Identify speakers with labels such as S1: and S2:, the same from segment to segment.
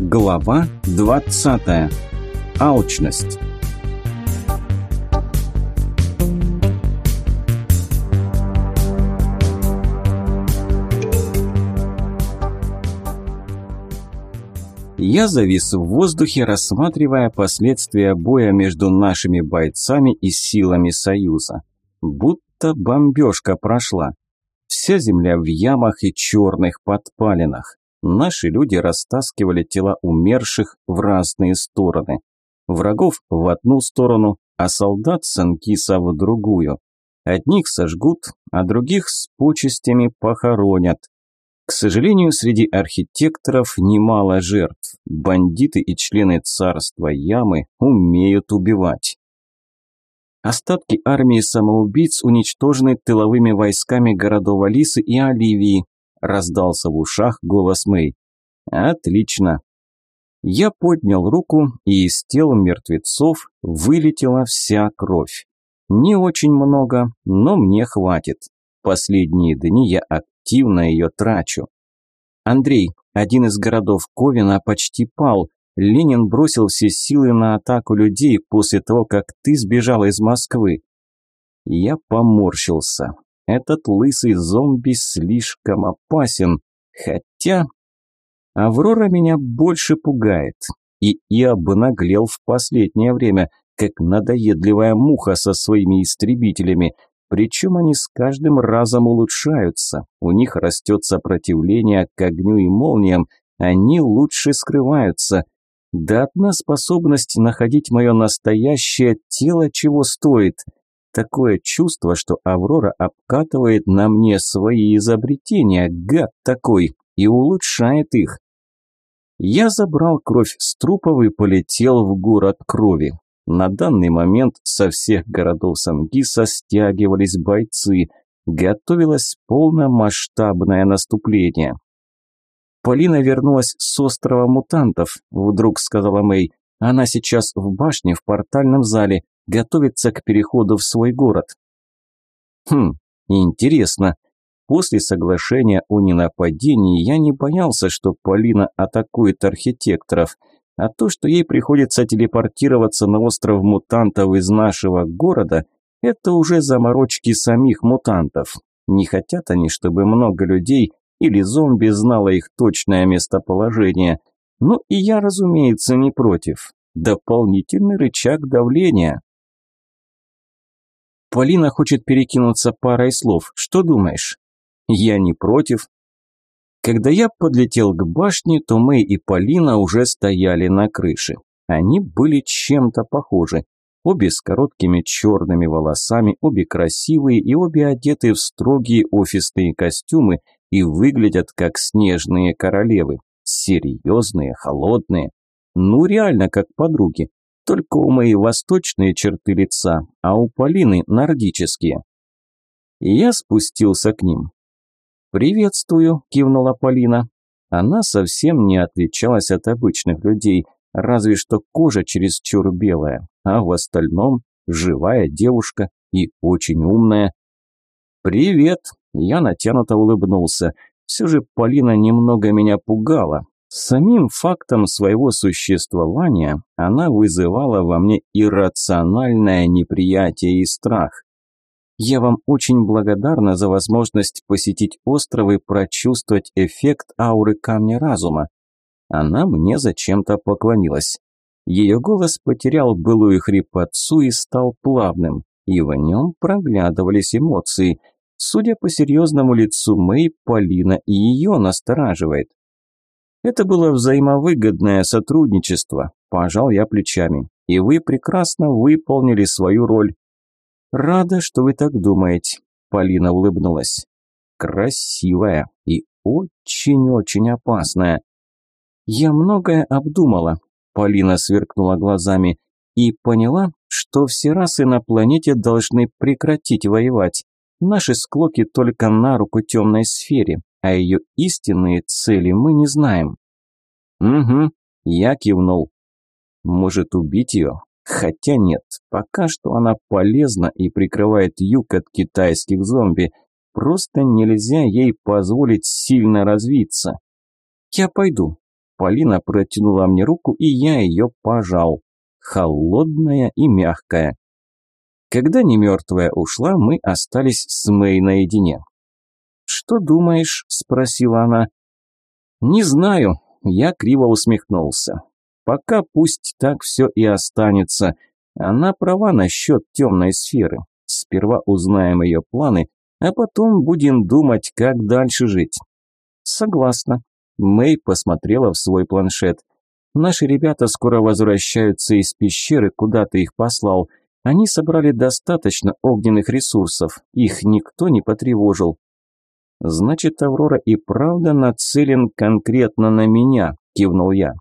S1: Глава 20. Алчность. Я завис в воздухе, рассматривая последствия боя между нашими бойцами и силами Союза. Будто бомбежка прошла. Вся земля в ямах и черных подпалинах. Наши люди растаскивали тела умерших в разные стороны. Врагов в одну сторону, а солдат Санкиса в другую. Одних сожгут, а других с почестями похоронят. К сожалению, среди архитекторов немало жертв. Бандиты и члены царства Ямы умеют убивать. Остатки армии самоубийц уничтожены тыловыми войсками городов Алисы и Оливии, раздался в ушах голос Мэй. Отлично. Я поднял руку, и из тел мертвецов вылетела вся кровь. Не очень много, но мне хватит. Последние дни я активно ее трачу. Андрей, один из городов Ковина, почти пал. Ленин бросил все силы на атаку людей после того, как ты сбежала из Москвы. Я поморщился. Этот лысый зомби слишком опасен. Хотя... Аврора меня больше пугает. И и обнаглел в последнее время, как надоедливая муха со своими истребителями. Причем они с каждым разом улучшаются. У них растет сопротивление к огню и молниям. Они лучше скрываются. Да одна способность находить мое настоящее тело чего стоит. Такое чувство, что Аврора обкатывает на мне свои изобретения, гад такой, и улучшает их. Я забрал кровь с трупов и полетел в город крови. На данный момент со всех городов Сангиса стягивались бойцы. Готовилось полномасштабное наступление. Полина вернулась с острова мутантов, вдруг сказала Мэй. Она сейчас в башне в портальном зале, готовится к переходу в свой город. Хм, интересно. После соглашения о ненападении я не боялся, что Полина атакует архитекторов, а то, что ей приходится телепортироваться на остров мутантов из нашего города, это уже заморочки самих мутантов. Не хотят они, чтобы много людей или зомби знало их точное местоположение. Ну и я, разумеется, не против. Дополнительный рычаг давления. Полина хочет перекинуться парой слов. Что думаешь? Я не против. Когда я подлетел к башне, то Мэй и Полина уже стояли на крыше. Они были чем-то похожи. Обе с короткими черными волосами, обе красивые и обе одеты в строгие офисные костюмы и выглядят как снежные королевы. Серьезные, холодные. Ну реально как подруги. Только у моей восточные черты лица, а у Полины нордические. я спустился к ним. «Приветствую», – кивнула Полина. Она совсем не отличалась от обычных людей, разве что кожа чересчур белая, а в остальном живая девушка и очень умная. «Привет», – я натянуто улыбнулся. Все же Полина немного меня пугала, Самим фактом своего существования она вызывала во мне иррациональное неприятие и страх. Я вам очень благодарна за возможность посетить остров и прочувствовать эффект ауры камня разума. Она мне зачем-то поклонилась. Ее голос потерял былую хрипотцу и стал плавным, и в нем проглядывались эмоции. Судя по серьезному лицу Мэй, Полина и ее настораживает. Это было взаимовыгодное сотрудничество, пожал я плечами. И вы прекрасно выполнили свою роль. Рада, что вы так думаете, Полина улыбнулась. Красивая и очень-очень опасная. Я многое обдумала, Полина сверкнула глазами, и поняла, что все расы на планете должны прекратить воевать. Наши склоки только на руку темной сфере а ее истинные цели мы не знаем. Угу, я кивнул. Может убить ее? Хотя нет, пока что она полезна и прикрывает юг от китайских зомби. Просто нельзя ей позволить сильно развиться. Я пойду. Полина протянула мне руку, и я ее пожал. Холодная и мягкая. Когда немертвая ушла, мы остались с Мэй наедине. «Что думаешь?» – спросила она. «Не знаю», – я криво усмехнулся. «Пока пусть так все и останется. Она права насчет темной сферы. Сперва узнаем ее планы, а потом будем думать, как дальше жить». «Согласна». Мэй посмотрела в свой планшет. «Наши ребята скоро возвращаются из пещеры, куда ты их послал. Они собрали достаточно огненных ресурсов, их никто не потревожил. Значит, Аврора и правда нацелен конкретно на меня, кивнул я.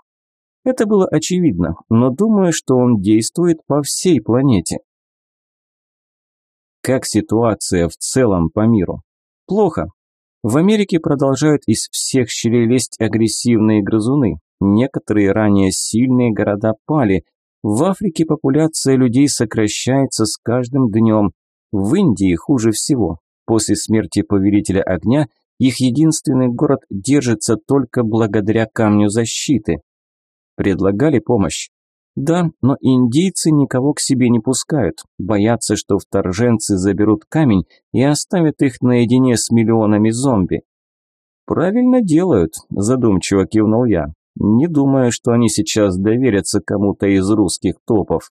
S1: Это было очевидно, но думаю, что он действует по всей планете. Как ситуация в целом по миру? Плохо. В Америке продолжают из всех щелей лезть агрессивные грызуны. Некоторые ранее сильные города пали, в Африке популяция людей сокращается с каждым днем. В Индии хуже всего. После смерти повелителя огня их единственный город держится только благодаря камню защиты. Предлагали помощь. Да, но индийцы никого к себе не пускают, боятся, что вторженцы заберут камень и оставят их наедине с миллионами зомби. Правильно делают, задумчиво кивнул я. Не думаю, что они сейчас доверятся кому-то из русских топов.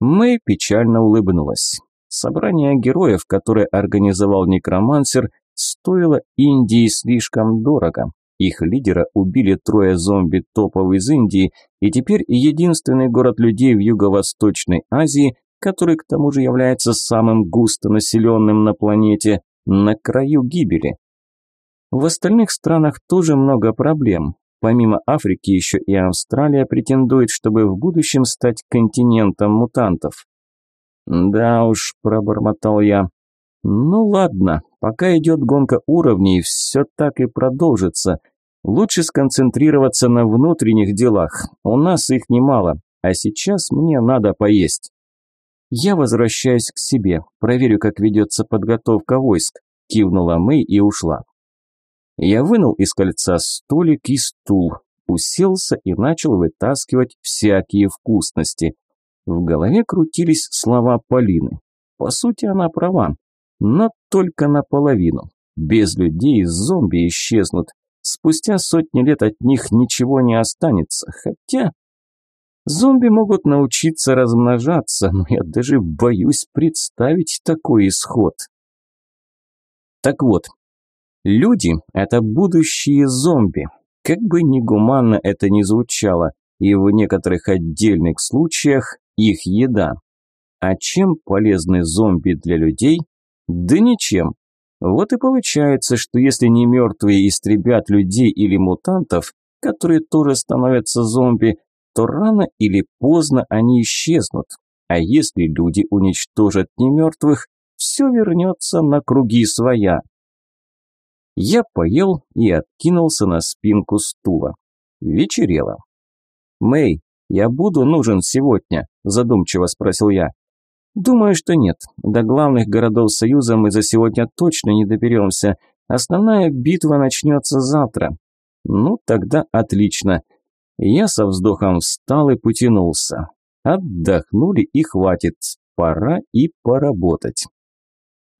S1: Мэй печально улыбнулась. Собрание героев, которое организовал некромансер, стоило Индии слишком дорого. Их лидера убили трое зомби-топов из Индии, и теперь единственный город людей в Юго-Восточной Азии, который к тому же является самым густонаселенным на планете, на краю гибели. В остальных странах тоже много проблем. Помимо Африки еще и Австралия претендует, чтобы в будущем стать континентом мутантов. Да уж, пробормотал я. Ну ладно, пока идет гонка уровней, все так и продолжится. Лучше сконцентрироваться на внутренних делах. У нас их немало, а сейчас мне надо поесть. Я возвращаюсь к себе, проверю, как ведется подготовка войск. Кивнула Мэй и ушла. Я вынул из кольца столик и стул, уселся и начал вытаскивать всякие вкусности. В голове крутились слова Полины. По сути, она права, но только наполовину. Без людей зомби исчезнут. Спустя сотни лет от них ничего не останется, хотя... Зомби могут научиться размножаться, но я даже боюсь представить такой исход. Так вот, Люди – это будущие зомби. Как бы негуманно это ни звучало, и в некоторых отдельных случаях их еда. А чем полезны зомби для людей? Да ничем. Вот и получается, что если не мертвые истребят людей или мутантов, которые тоже становятся зомби, то рано или поздно они исчезнут. А если люди уничтожат немертвых, все вернется на круги своя. Я поел и откинулся на спинку стула. Вечерело. «Мэй, я буду нужен сегодня?» – задумчиво спросил я. «Думаю, что нет. До главных городов Союза мы за сегодня точно не доберемся. Основная битва начнется завтра». «Ну, тогда отлично». Я со вздохом встал и потянулся. Отдохнули и хватит. Пора и поработать.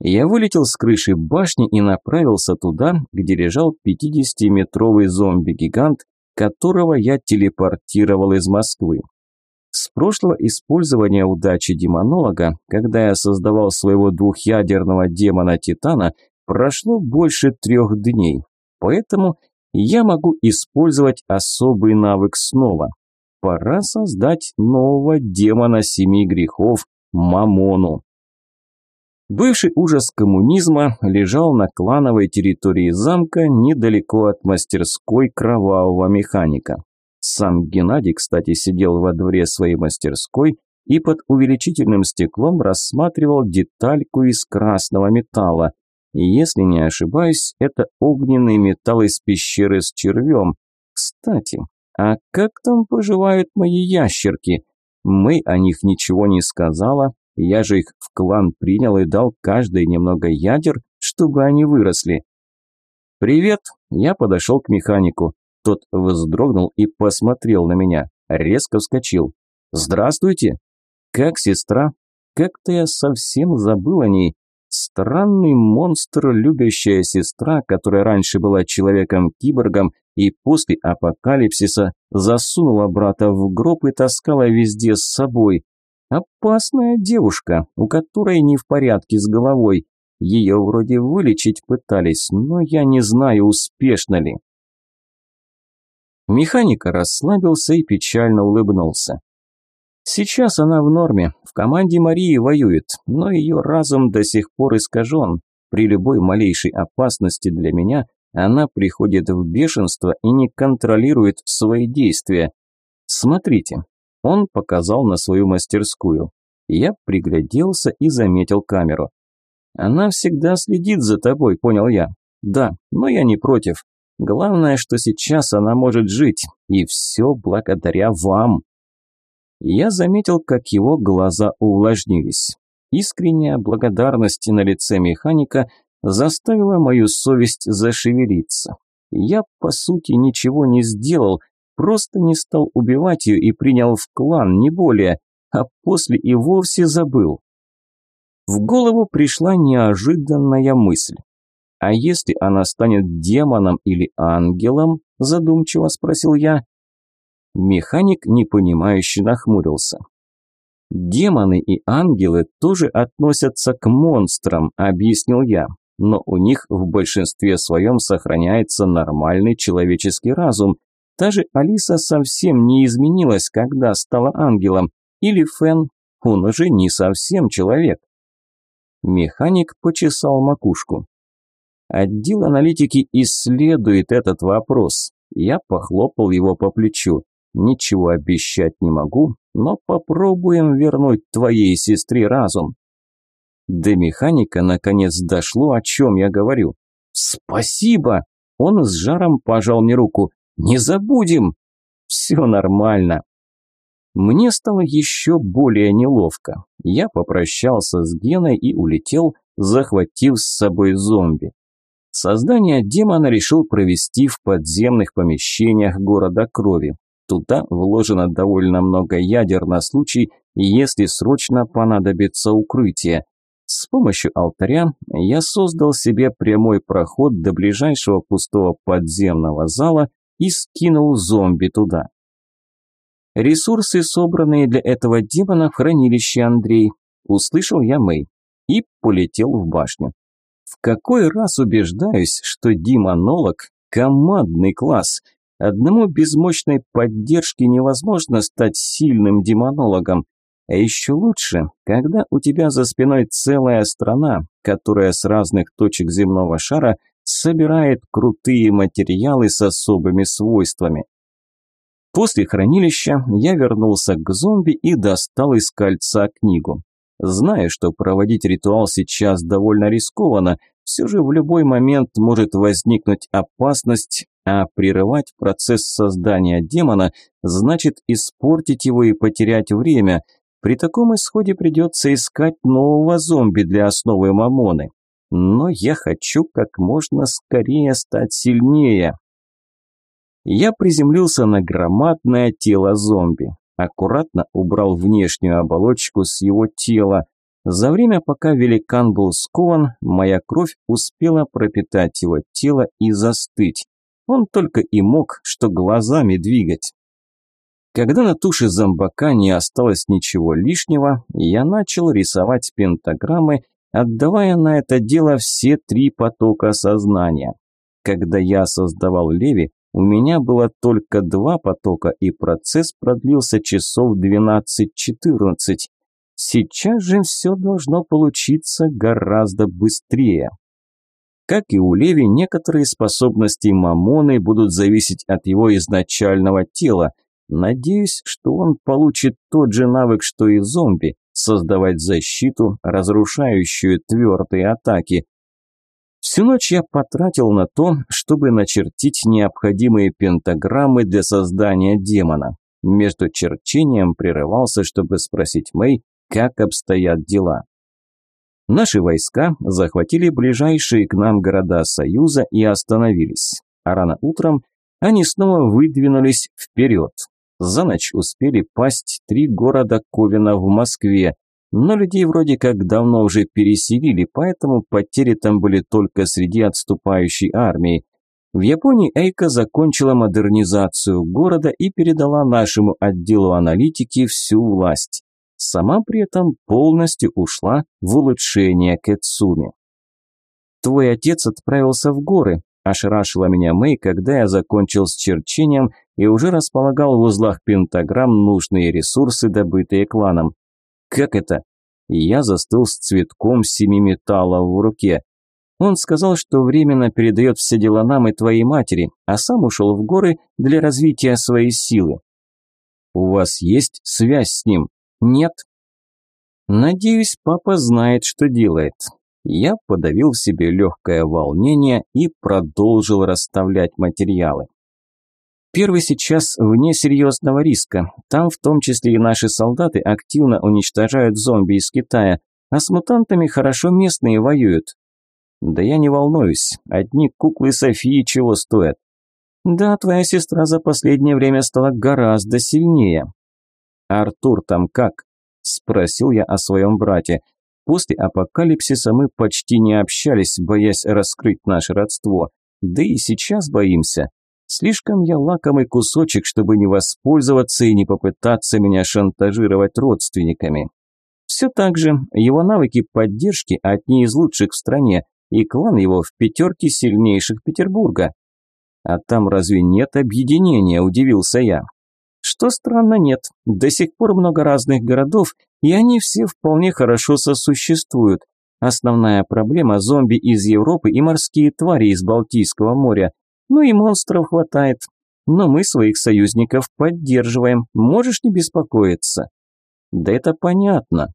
S1: Я вылетел с крыши башни и направился туда, где лежал 50-метровый зомби-гигант, которого я телепортировал из Москвы. С прошлого использования удачи демонолога, когда я создавал своего двухъядерного демона-титана, прошло больше трех дней. Поэтому я могу использовать особый навык снова. Пора создать нового демона семи грехов – Мамону. Бывший ужас коммунизма лежал на клановой территории замка недалеко от мастерской кровавого механика. Сам Геннадий, кстати, сидел во дворе своей мастерской и под увеличительным стеклом рассматривал детальку из красного металла. И если не ошибаюсь, это огненный металл из пещеры с червем. Кстати, а как там поживают мои ящерки? Мы о них ничего не сказала, я же их в клан принял и дал каждой немного ядер, чтобы они выросли. «Привет!» – я подошел к механику. Тот вздрогнул и посмотрел на меня, резко вскочил. «Здравствуйте!» «Как сестра?» Как-то я совсем забыл о ней. Странный монстр, любящая сестра, которая раньше была человеком-киборгом и после апокалипсиса засунула брата в гроб и таскала везде с собой. Опасная девушка, у которой не в порядке с головой. Ее вроде вылечить пытались, но я не знаю, успешно ли. Механик расслабился и печально улыбнулся. Сейчас она в норме, в команде Марии воюет, но ее разум до сих пор искажен. При любой малейшей опасности для меня она приходит в бешенство и не контролирует свои действия. Смотрите, он показал на свою мастерскую. Я пригляделся и заметил камеру. Она всегда следит за тобой, понял я. Да, но я не против. Главное, что сейчас она может жить, и все благодаря вам. Я заметил, как его глаза увлажнились. Искренняя благодарность на лице механика заставила мою совесть зашевелиться. Я, по сути, ничего не сделал, просто не стал убивать ее и принял в клан, не более, а после и вовсе забыл. В голову пришла неожиданная мысль. А если она станет демоном или ангелом, задумчиво спросил я. Механик непонимающе нахмурился. Демоны и ангелы тоже относятся к монстрам, объяснил я, но у них в большинстве своем сохраняется нормальный человеческий разум. Та же Алиса совсем не изменилась, когда стала ангелом, или Фен, он уже не совсем человек. Механик почесал макушку. Отдел аналитики исследует этот вопрос. Я похлопал его по плечу. Ничего обещать не могу, но попробуем вернуть твоей сестре разум. До механика наконец дошло, о чем я говорю. Спасибо! Он с жаром пожал мне руку. Не забудем! Все нормально. Мне стало еще более неловко. Я попрощался с Геной и улетел, захватив с собой зомби. Создание демона решил провести в подземных помещениях города Крови. Туда вложено довольно много ядер на случай, если срочно понадобится укрытие. С помощью алтаря я создал себе прямой проход до ближайшего пустого подземного зала и скинул зомби туда. Ресурсы, собранные для этого демона в хранилище Андрей, услышал я Мэй и полетел в башню. В какой раз убеждаюсь, что демонолог – командный класс – Одному без мощной поддержки невозможно стать сильным демонологом. А еще лучше, когда у тебя за спиной целая страна, которая с разных точек земного шара собирает крутые материалы с особыми свойствами. После хранилища я вернулся к зомби и достал из кольца книгу. Зная, что проводить ритуал сейчас довольно рискованно, все же в любой момент может возникнуть опасность, а прерывать процесс создания демона значит испортить его и потерять время. При таком исходе придется искать нового зомби для основы Мамоны. Но я хочу как можно скорее стать сильнее. Я приземлился на громадное тело зомби. Аккуратно убрал внешнюю оболочку с его тела. За время, пока великан был скован, моя кровь успела пропитать его тело и застыть. Он только и мог, что глазами двигать. Когда на туше зомбака не осталось ничего лишнего, я начал рисовать пентаграммы, отдавая на это дело все три потока сознания. Когда я создавал Леви, у меня было только два потока, и процесс продлился часов 12-14. Сейчас же все должно получиться гораздо быстрее. Как и у Леви, некоторые способности Мамоны будут зависеть от его изначального тела. Надеюсь, что он получит тот же навык, что и зомби – создавать защиту, разрушающую твердые атаки. Всю ночь я потратил на то, чтобы начертить необходимые пентаграммы для создания демона. Между черчением прерывался, чтобы спросить Мэй, как обстоят дела. Наши войска захватили ближайшие к нам города Союза и остановились. А рано утром они снова выдвинулись вперед. За ночь успели пасть три города Ковина в Москве, но людей вроде как давно уже переселили, поэтому потери там были только среди отступающей армии. В Японии Эйка закончила модернизацию города и передала нашему отделу аналитики всю власть. Сама при этом полностью ушла в улучшение Кэцуми. «Твой отец отправился в горы», – ошарашила меня Мэй, когда я закончил с черчением и уже располагал в узлах пентаграмм нужные ресурсы, добытые кланом. «Как это?» Я застыл с цветком семи металлов в руке. Он сказал, что временно передает все дела нам и твоей матери, а сам ушел в горы для развития своей силы. У вас есть связь с ним? Нет. Надеюсь, папа знает, что делает. Я подавил в себе легкое волнение и продолжил расставлять материалы. Первый сейчас вне серьезного риска. Там в том числе и наши солдаты активно уничтожают зомби из Китая, а с мутантами хорошо местные воюют. Да я не волнуюсь, одни куклы Софии чего стоят. Да, твоя сестра за последнее время стала гораздо сильнее. Артур там как? Спросил я о своем брате. После апокалипсиса мы почти не общались, боясь раскрыть наше родство. Да и сейчас боимся. Слишком я лакомый кусочек, чтобы не воспользоваться и не попытаться меня шантажировать родственниками. Все так же, его навыки поддержки одни из лучших в стране, и клан его в пятерке сильнейших Петербурга. А там разве нет объединения, удивился я. Что странно, нет. До сих пор много разных городов, и они все вполне хорошо сосуществуют. Основная проблема – зомби из Европы и морские твари из Балтийского моря. Ну и монстров хватает. Но мы своих союзников поддерживаем, можешь не беспокоиться. Да это понятно.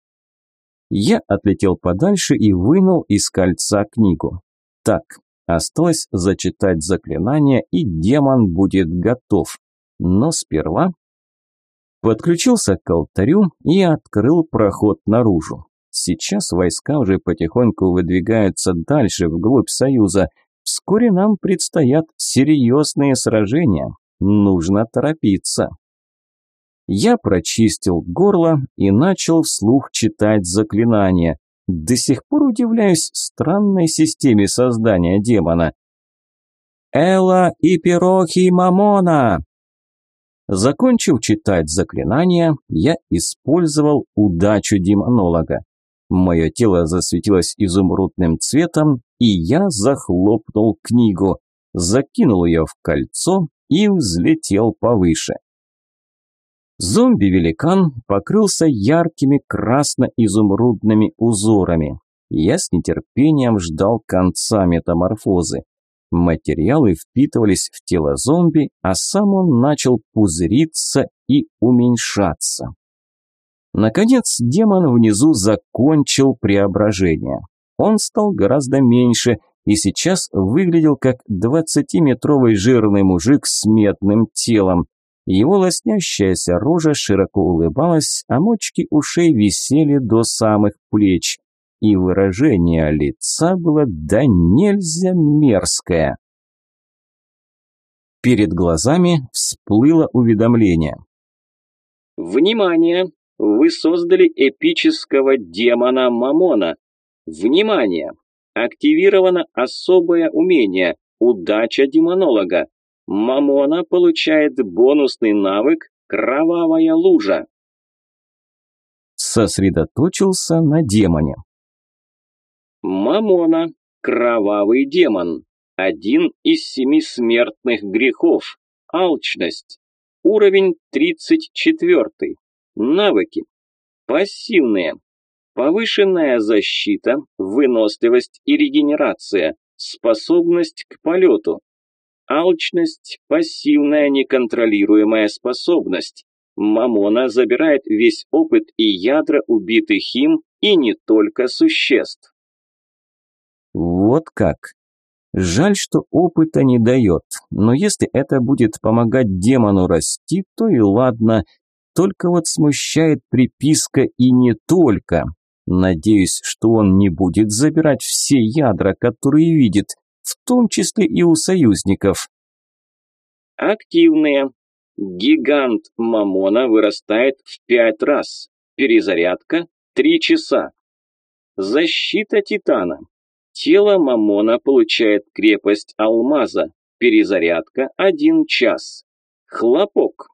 S1: Я отлетел подальше и вынул из кольца книгу. Так, осталось зачитать заклинание, и демон будет готов. Но сперва подключился к алтарю и открыл проход наружу. Сейчас войска уже потихоньку выдвигаются дальше, вглубь Союза. Вскоре нам предстоят серьезные сражения. Нужно торопиться. Я прочистил горло и начал вслух читать заклинание. До сих пор удивляюсь странной системе создания демона. «Эла и Пирохи Мамона!» Закончив читать заклинание, я использовал удачу демонолога. Мое тело засветилось изумрудным цветом, и я захлопнул книгу, закинул ее в кольцо и взлетел повыше. Зомби-великан покрылся яркими красно-изумрудными узорами. Я с нетерпением ждал конца метаморфозы. Материалы впитывались в тело зомби, а сам он начал пузыриться и уменьшаться. Наконец, демон внизу закончил преображение. Он стал гораздо меньше и сейчас выглядел как двадцатиметровый жирный мужик с медным телом. Его лоснящаяся рожа широко улыбалась, а мочки ушей висели до самых плеч, и выражение лица было да нельзя мерзкое. Перед глазами всплыло уведомление.
S2: «Внимание! Вы создали эпического демона Мамона. Внимание! Активировано особое умение «Удача демонолога». Мамона получает бонусный навык «Кровавая лужа».
S1: Сосредоточился на демоне.
S2: Мамона – кровавый демон. Один из семи смертных грехов. Алчность. Уровень 34. Навыки. Пассивные. Повышенная защита, выносливость и регенерация. Способность к полету. Алчность – пассивная неконтролируемая способность. Мамона забирает весь опыт и ядра убитых им, и не только существ.
S1: Вот как. Жаль, что опыта не дает, но если это будет помогать демону расти, то и ладно. Только вот смущает приписка и не только. Надеюсь, что он не будет забирать все ядра, которые видит, в том числе и у союзников.
S2: Активные. Гигант Мамона вырастает в пять раз. Перезарядка – три часа. Защита Титана. Тело Мамона получает крепость алмаза. Перезарядка – один час. Хлопок.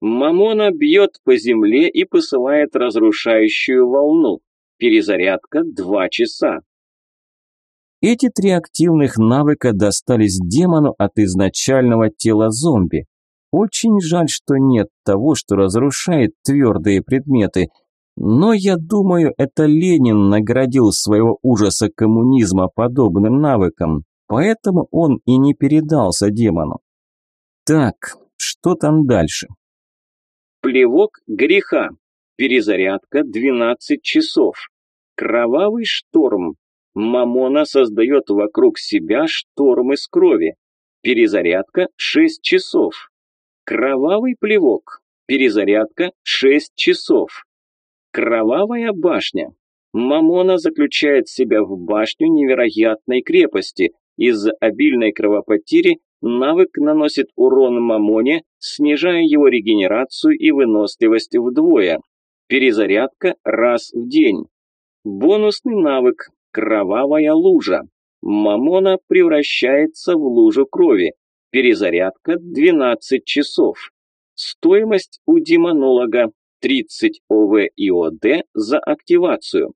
S2: Мамона бьет по земле и посылает разрушающую волну. Перезарядка – два часа.
S1: Эти три активных навыка достались демону от изначального тела зомби. Очень жаль, что нет того, что разрушает твердые предметы. Но я думаю, это Ленин наградил своего ужаса коммунизма подобным навыком, поэтому он и не передался демону. Так, что там дальше?
S2: Плевок греха. Перезарядка 12 часов. Кровавый шторм. Мамона создает вокруг себя шторм из крови. Перезарядка 6 часов. Кровавый плевок. Перезарядка 6 часов. Кровавая башня. Мамона заключает себя в башню невероятной крепости. Из-за обильной кровопотери навык наносит урон Мамоне, снижая его регенерацию и выносливость вдвое. Перезарядка раз в день. Бонусный навык Кровавая лужа. Мамона превращается в лужу крови. Перезарядка 12 часов. Стоимость у демонолога 30 ОВ и ОД за активацию.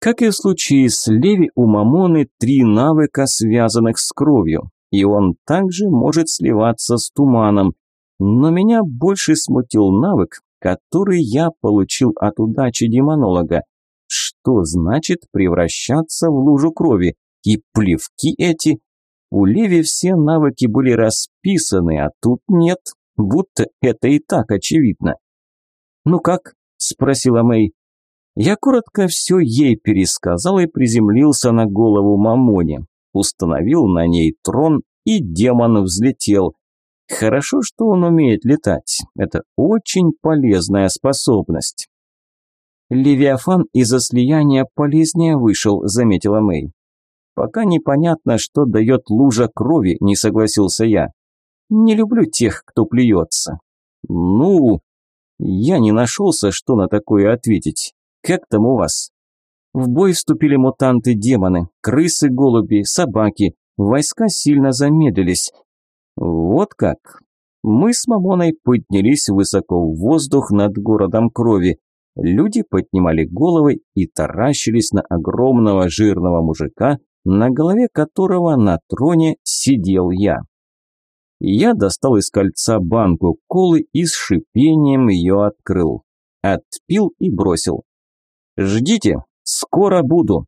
S1: Как и в случае с Леви, у Мамоны три навыка, связанных с кровью, и он также может сливаться с туманом. Но меня больше смутил навык, который я получил от удачи демонолога. Что значит превращаться в лужу крови? И плевки эти? У Леви все навыки были расписаны, а тут нет, будто это и так очевидно. «Ну как?» – спросила Мэй. Я коротко все ей пересказал и приземлился на голову Мамоне. Установил на ней трон, и демон взлетел. Хорошо, что он умеет летать. Это очень полезная способность. «Левиафан из-за слияния полезнее вышел», – заметила Мэй. «Пока непонятно, что дает лужа крови», – не согласился я. «Не люблю тех, кто плюется». «Ну...» Я не нашелся, что на такое ответить. «Как там у вас?» В бой вступили мутанты-демоны, крысы-голуби, собаки. Войска сильно замедлились. Вот как. Мы с Мамоной поднялись высоко в воздух над городом крови. Люди поднимали головы и таращились на огромного жирного мужика, на голове которого на троне сидел я. Я достал из кольца банку колы и с шипением ее открыл. Отпил и бросил. «Ждите, скоро буду».